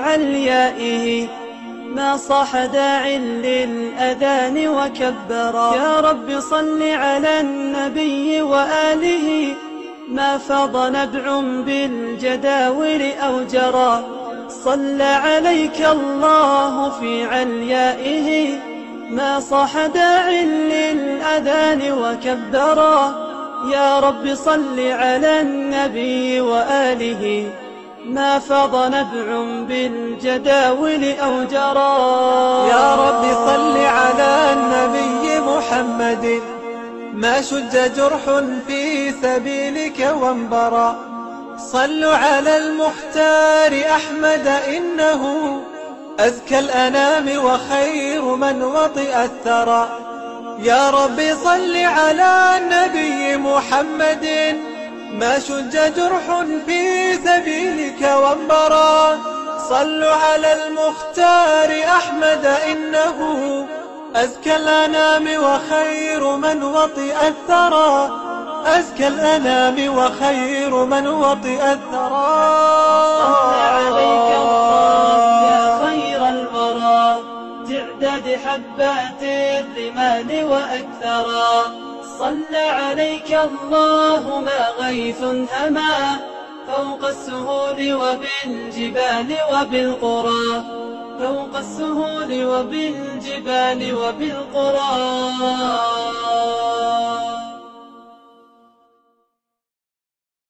عليائه ما صاح داع للأذان وكبرا يا رب صل على النبي وآله ما فاض نبع بالجداول أو جرى. صلى عليك الله في عليائه ما صاح داع للأذان وكبرا يا رب صل على النبي وآله ما فض نبع بالجداول أو جرى. يا رب صل على النبي محمد. ما شج جرح في سبيلك وانبرى. صلوا على المختار أحمد إنه أزكى الأنام وخير من وطئ الثرى. يا رب صل على النبي محمد. ما شج جرح في سبيلك وانبرى صلوا على المختار أحمد إنه أزكى الأنام وخير من وطئ الثرى. أزكى الأنام وخير من وطئ الثرى. صلى عليك الله يا خير تعداد حبات الرمال وأكثرا. صلى عليك الله ما غيث هما فوق السهول وبالجبال وبالقرى. فوق السهول وبالجبال وبالقرى.